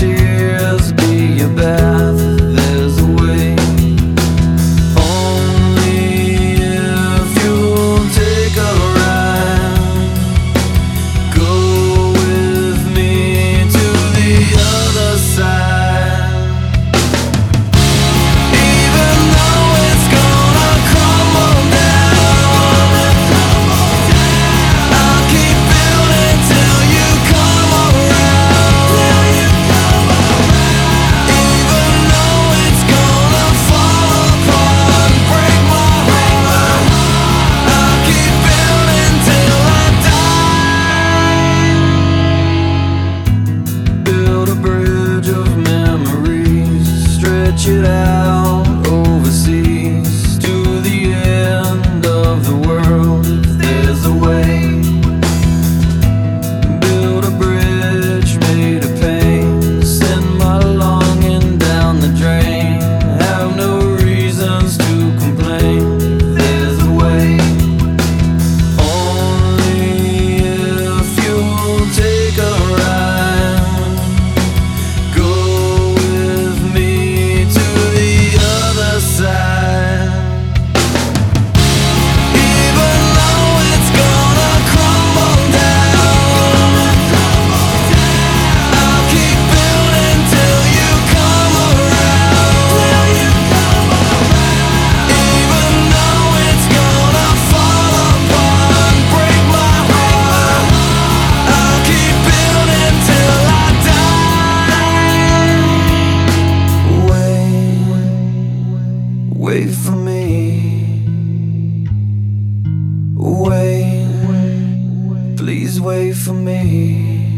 Make die. Build Wait for me. Wait. Please wait for me.